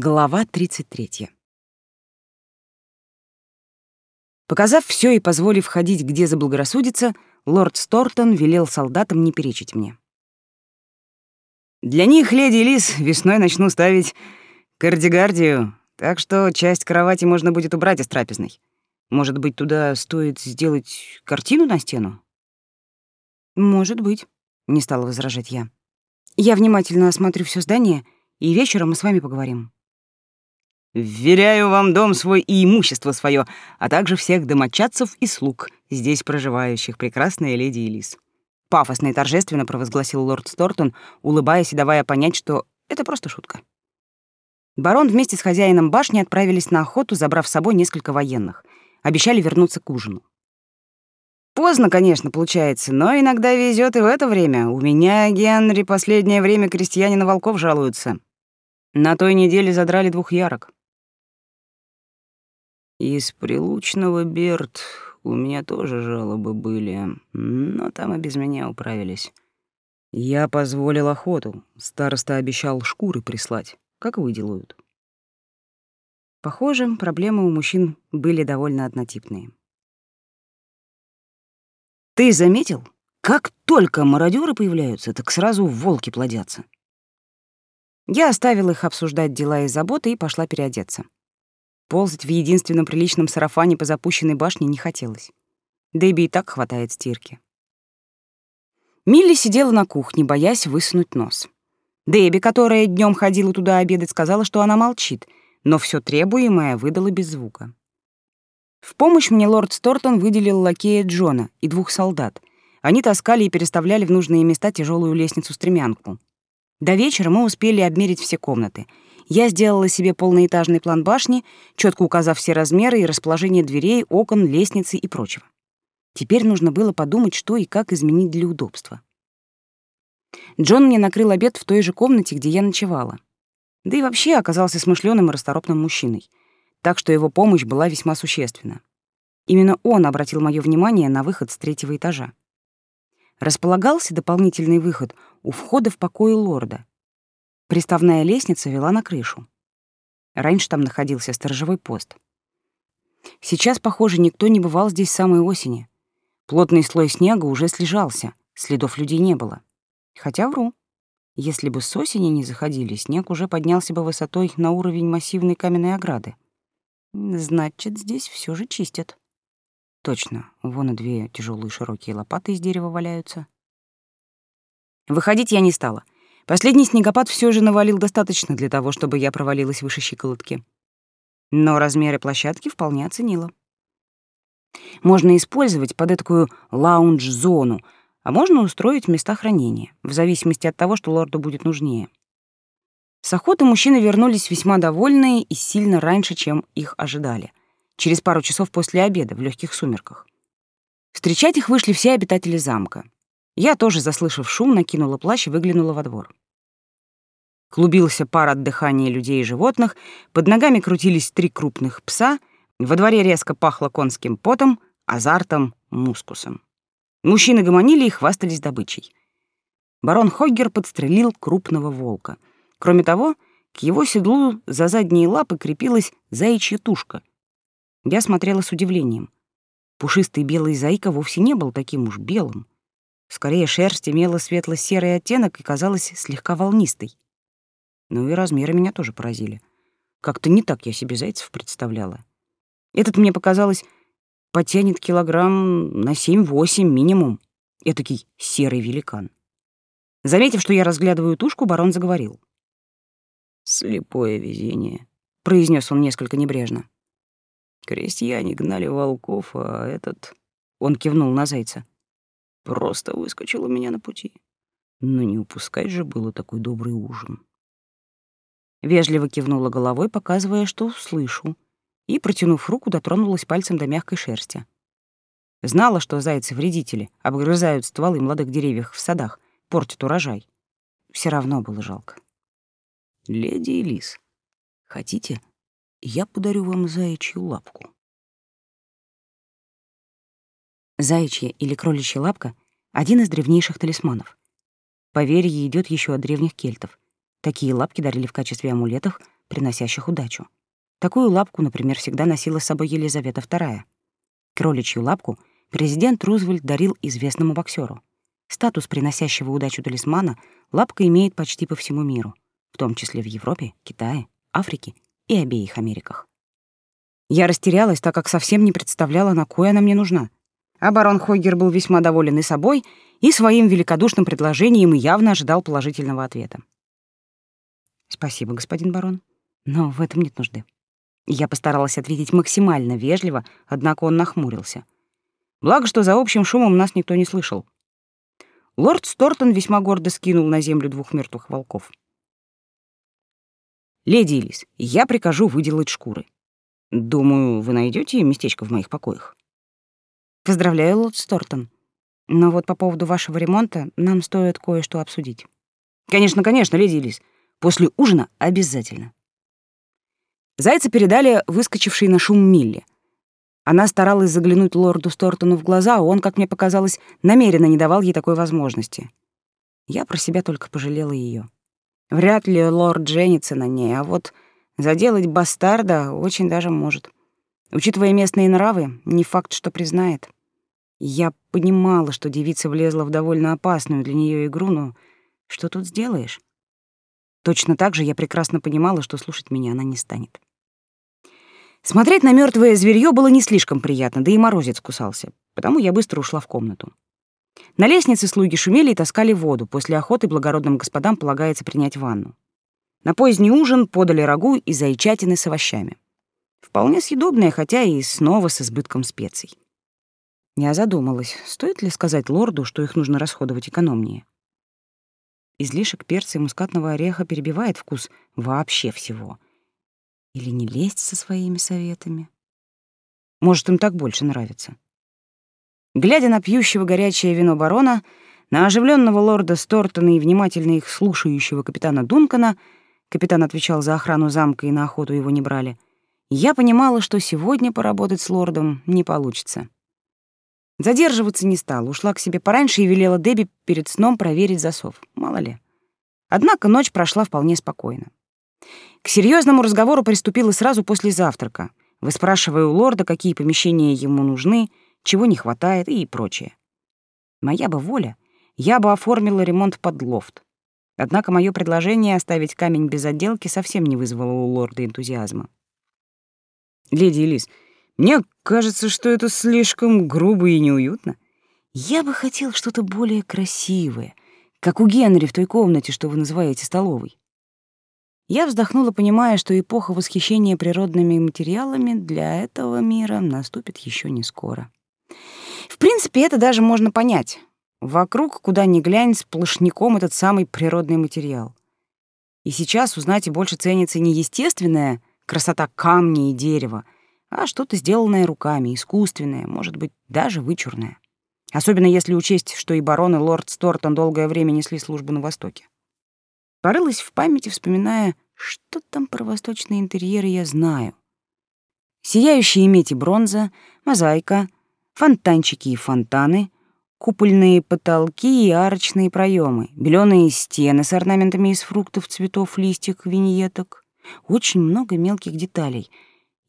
Глава 33. Показав все и позволив ходить, где заблагорассудится, лорд Стортон велел солдатам не перечить мне. «Для них, леди Лис, весной начну ставить кардигардию, так что часть кровати можно будет убрать из трапезной. Может быть, туда стоит сделать картину на стену?» «Может быть», — не стала возражать я. «Я внимательно осмотрю все здание, и вечером мы с вами поговорим». Вверяю вам дом свой и имущество свое, а также всех домочадцев и слуг, здесь проживающих, прекрасная леди Элис. Пафосно и торжественно провозгласил лорд Стортон, улыбаясь и давая понять, что это просто шутка. Барон вместе с хозяином башни отправились на охоту, забрав с собой несколько военных. Обещали вернуться к ужину. Поздно, конечно, получается, но иногда везет и в это время. У меня, Генри, последнее время крестьяне на волков жалуются. На той неделе задрали двух ярок. Из Прилучного, Берт, у меня тоже жалобы были, но там и без меня управились. Я позволил охоту. Староста обещал шкуры прислать. Как вы делают? Похоже, проблемы у мужчин были довольно однотипные. Ты заметил? Как только мародеры появляются, так сразу волки плодятся. Я оставила их обсуждать дела и заботы и пошла переодеться. Ползать в единственном приличном сарафане по запущенной башне не хотелось. Дэби и так хватает стирки. Милли сидела на кухне, боясь высунуть нос. Дэби, которая днем ходила туда обедать, сказала, что она молчит, но все требуемое выдала без звука. В помощь мне лорд Стортон выделил лакея Джона и двух солдат. Они таскали и переставляли в нужные места тяжелую лестницу-стремянку. До вечера мы успели обмерить все комнаты — я сделала себе полноэтажный план башни, четко указав все размеры и расположение дверей, окон, лестницы и прочего. Теперь нужно было подумать, что и как изменить для удобства. Джон мне накрыл обед в той же комнате, где я ночевала. Да и вообще оказался смышленым и расторопным мужчиной, так что его помощь была весьма существенна. Именно он обратил мое внимание на выход с третьего этажа. Располагался дополнительный выход у входа в покои лорда, Приставная лестница вела на крышу. Раньше там находился сторожевой пост. Сейчас, похоже, никто не бывал здесь с самой осени. Плотный слой снега уже слежался, следов людей не было. Хотя вру. Если бы с осени не заходили, снег уже поднялся бы высотой на уровень массивной каменной ограды. Значит, здесь все же чистят. Точно, вон и две тяжелые широкие лопаты из дерева валяются. Выходить я не стала — Последний снегопад все же навалил достаточно для того, чтобы я провалилась выше щиколотки. Но размеры площадки вполне оценила. Можно использовать под такую лаунж-зону, а можно устроить места хранения, в зависимости от того, что лорду будет нужнее. С охоты мужчины вернулись весьма довольные и сильно раньше, чем их ожидали. Через пару часов после обеда, в легких сумерках. Встречать их вышли все обитатели замка. Я тоже, заслышав шум, накинула плащ и выглянула во двор. Клубился пар от дыхания людей и животных, под ногами крутились три крупных пса, во дворе резко пахло конским потом, азартом, мускусом. Мужчины гомонили и хвастались добычей. Барон Хоггер подстрелил крупного волка. Кроме того, к его седлу за задние лапы крепилась заячья тушка. Я смотрела с удивлением. Пушистый белый зайка вовсе не был таким уж белым. Скорее, шерсть имела светло-серый оттенок и казалась слегка волнистой. Ну и размеры меня тоже поразили. Как-то не так я себе зайцев представляла. Этот, мне показалось, потянет килограмм на 7-8 минимум. Этакий серый великан. Заметив, что я разглядываю тушку, барон заговорил. «Слепое везение», — произнес он несколько небрежно. «Крестьяне гнали волков, а этот...» — он кивнул на зайца. Просто выскочил у меня на пути. Но не упускать же было такой добрый ужин. Вежливо кивнула головой, показывая, что слышу, и, протянув руку, дотронулась пальцем до мягкой шерсти. Знала, что зайцы-вредители обгрызают стволы молодых деревьев в садах, портят урожай. Все равно было жалко. «Леди Элис, хотите, я подарю вам заячью лапку?» Заячья или кроличья лапка — один из древнейших талисманов. Поверье идет еще от древних кельтов. Такие лапки дарили в качестве амулетов приносящих удачу. Такую лапку, например, всегда носила с собой Елизавета II. Кроличью лапку президент Рузвельт дарил известному боксеру. Статус приносящего удачу талисмана лапка имеет почти по всему миру, в том числе в Европе, Китае, Африке и обеих Америках. Я растерялась, так как совсем не представляла, на кой она мне нужна. А барон Хойгер был весьма доволен и собой, и своим великодушным предложением и явно ожидал положительного ответа. «Спасибо, господин барон, но в этом нет нужды». Я постаралась ответить максимально вежливо, однако он нахмурился. Благо, что за общим шумом нас никто не слышал. Лорд Стортон весьма гордо скинул на землю двух мертвых волков. «Леди Элис, я прикажу выделать шкуры. Думаю, вы найдете местечко в моих покоях». «Поздравляю, лорд Стортон. Но вот по поводу вашего ремонта нам стоит кое-что обсудить». «Конечно, конечно, леди Элис. После ужина обязательно». Зайца передали выскочившей на шум Милли. Она старалась заглянуть лорду Стортону в глаза, а он, как мне показалось, намеренно не давал ей такой возможности. Я про себя только пожалела ее. Вряд ли лорд женится на ней, а вот заделать бастарда очень даже может. Учитывая местные нравы, не факт, что признает. Я понимала, что девица влезла в довольно опасную для нее игру, но что тут сделаешь? Точно так же я прекрасно понимала, что слушать меня она не станет. Смотреть на мертвое зверье было не слишком приятно, да и морозец кусался, потому я быстро ушла в комнату. На лестнице слуги шумели и таскали воду. После охоты благородным господам полагается принять ванну. На поздний ужин подали рагу и зайчатины с овощами. Вполне съедобное, хотя и снова с избытком специй. Я задумалась, стоит ли сказать лорду, что их нужно расходовать экономнее. Излишек перца и мускатного ореха перебивает вкус вообще всего — или не лезть со своими советами? Может, им так больше нравится. Глядя на пьющего горячее вино барона, на оживленного лорда Стортона и внимательно их слушающего капитана Дункана, капитан отвечал за охрану замка и на охоту его не брали, я понимала, что сегодня поработать с лордом не получится. Задерживаться не стала, ушла к себе пораньше и велела Дебби перед сном проверить засов, мало ли. Однако ночь прошла вполне спокойно. К серьезному разговору приступила сразу после завтрака, выспрашивая у лорда, какие помещения ему нужны, чего не хватает и прочее. Моя бы воля, я бы оформила ремонт под лофт. Однако мое предложение оставить камень без отделки совсем не вызвало у лорда энтузиазма. «Леди Элис, мне кажется, что это слишком грубо и неуютно. Я бы хотел что-то более красивое, как у Генри в той комнате, что вы называете столовой. Я вздохнула, понимая, что эпоха восхищения природными материалами для этого мира наступит еще не скоро. В принципе, это даже можно понять. Вокруг, куда ни глянь, сплошняком этот самый природный материал. И сейчас узнать и больше ценится не естественная красота камня и дерева, а что-то сделанное руками, искусственное, может быть, даже вычурное. Особенно если учесть, что и барон, и лорд Стортон долгое время несли службу на Востоке. Порылась в памяти, вспоминая, что там про восточные интерьеры я знаю. Сияющие медь и бронза, мозаика, фонтанчики и фонтаны, купольные потолки и арочные проемы, беленые стены с орнаментами из фруктов, цветов, листьев, виньеток. Очень много мелких деталей.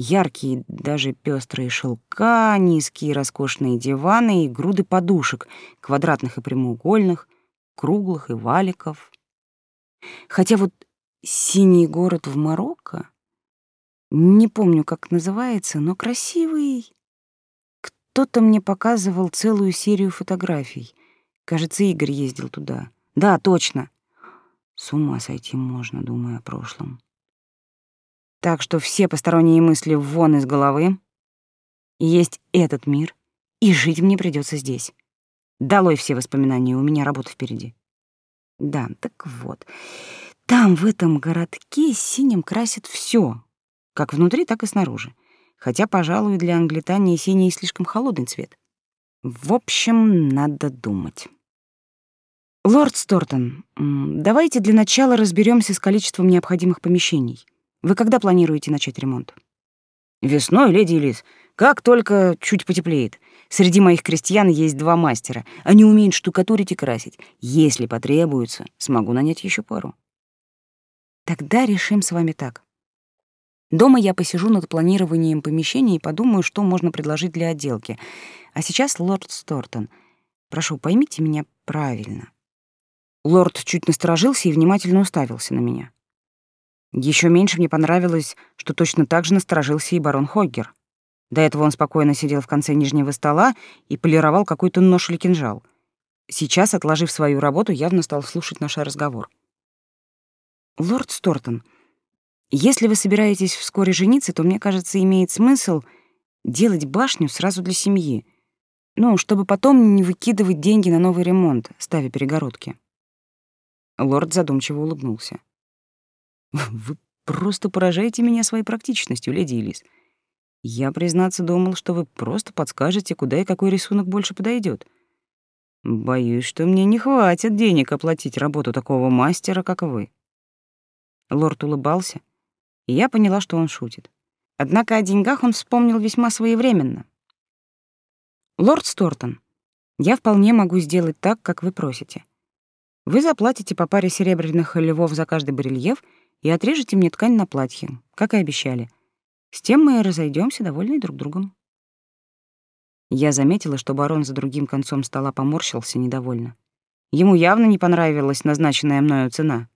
Яркие, даже пестрые шелка, низкие роскошные диваны и груды подушек, квадратных и прямоугольных, круглых и валиков. Хотя вот синий город в Марокко, не помню, как называется, но красивый. Кто-то мне показывал целую серию фотографий. Кажется, Игорь ездил туда. Да, точно. С ума сойти можно, думая о прошлом. Так что все посторонние мысли вон из головы. Есть этот мир, и жить мне придется здесь. Долой все воспоминания, у меня работа впереди. Да, так вот. Там, в этом городке, синим красят все, как внутри, так и снаружи. Хотя, пожалуй, для англитании синий слишком холодный цвет. В общем, надо думать. Лорд Стортон, давайте для начала разберемся с количеством необходимых помещений. Вы когда планируете начать ремонт? Весной, леди Элис, как только чуть потеплеет. Среди моих крестьян есть два мастера. Они умеют штукатурить и красить. Если потребуется, смогу нанять еще пару. Тогда решим с вами так. Дома я посижу над планированием помещения и подумаю, что можно предложить для отделки. А сейчас, лорд Стортон, прошу, поймите меня правильно. Лорд чуть насторожился и внимательно уставился на меня. Еще меньше мне понравилось, что точно так же насторожился и барон Хоггер. До этого он спокойно сидел в конце нижнего стола и полировал какой-то нож или кинжал. Сейчас, отложив свою работу, явно стал слушать наш разговор. «Лорд Стортон, если вы собираетесь вскоре жениться, то, мне кажется, имеет смысл делать башню сразу для семьи, ну, чтобы потом не выкидывать деньги на новый ремонт, ставя перегородки». Лорд задумчиво улыбнулся. «Вы просто поражаете меня своей практичностью, леди Элис. Я, признаться, думал, что вы просто подскажете, куда и какой рисунок больше подойдет. Боюсь, что мне не хватит денег оплатить работу такого мастера, как вы». Лорд улыбался, и я поняла, что он шутит. Однако о деньгах он вспомнил весьма своевременно. «Лорд Стортон, я вполне могу сделать так, как вы просите. Вы заплатите по паре серебряных львов за каждый барельеф и отрежете мне ткань на платье, как и обещали. С тем мы разойдемся, довольны друг другом». Я заметила, что барон за другим концом стола поморщился недовольно. Ему явно не понравилась назначенная мною цена.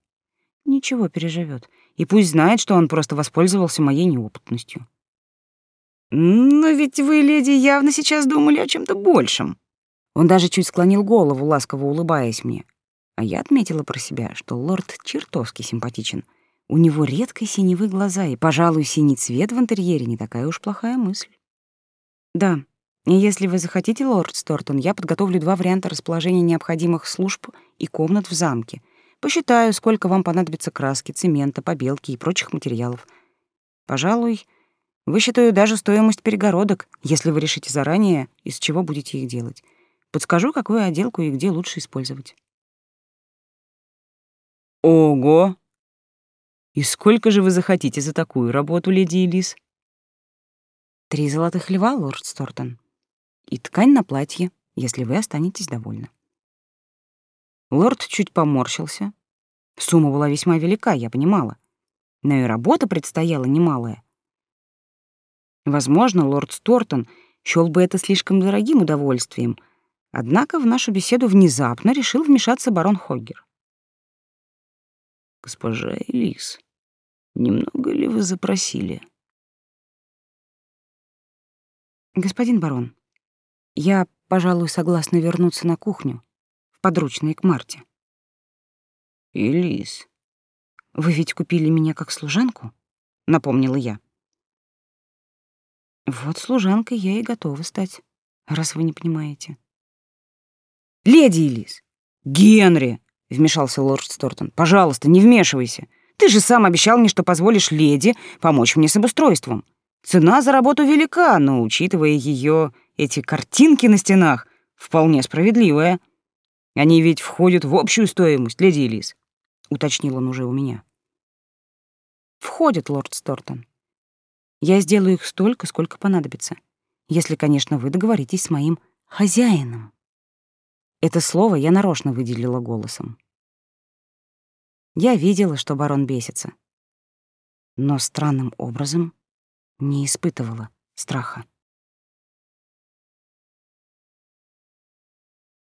Ничего, переживет. И пусть знает, что он просто воспользовался моей неопытностью. «Но ведь вы, леди, явно сейчас думали о чем то большем». Он даже чуть склонил голову, ласково улыбаясь мне. А я отметила про себя, что лорд чертовски симпатичен. У него редко синевые глаза, и, пожалуй, синий цвет в интерьере не такая уж плохая мысль. Да, если вы захотите, лорд Стортон, я подготовлю два варианта расположения необходимых служб и комнат в замке — Посчитаю, сколько вам понадобится краски, цемента, побелки и прочих материалов. Пожалуй, высчитаю даже стоимость перегородок, если вы решите заранее, из чего будете их делать. Подскажу, какую отделку и где лучше использовать. Ого! И сколько же вы захотите за такую работу, леди Элис? Три золотых льва, лорд Стортон. И ткань на платье, если вы останетесь довольны. Лорд чуть поморщился. Сумма была весьма велика, я понимала. Но и работа предстояла немалая. Возможно, лорд Стортон счёл бы это слишком дорогим удовольствием, однако в нашу беседу внезапно решил вмешаться барон Хоггер. «Госпожа Элис, немного ли вы запросили?» «Господин барон, я, пожалуй, согласна вернуться на кухню подручные к Марте. «Элис, вы ведь купили меня как служанку?» — напомнила я. «Вот служанкой я и готова стать, раз вы не понимаете». «Леди Элис! Генри!» — вмешался лорд Стортон. «Пожалуйста, не вмешивайся. Ты же сам обещал мне, что позволишь леди помочь мне с обустройством. Цена за работу велика, но, учитывая ее эти картинки на стенах, вполне справедливая». Они ведь входят в общую стоимость, леди Элис, уточнил он уже у меня. Входят, лорд Стортон. Я сделаю их столько, сколько понадобится, если, конечно, вы договоритесь с моим хозяином. Это слово я нарочно выделила голосом. Я видела, что барон бесится, но странным образом не испытывала страха.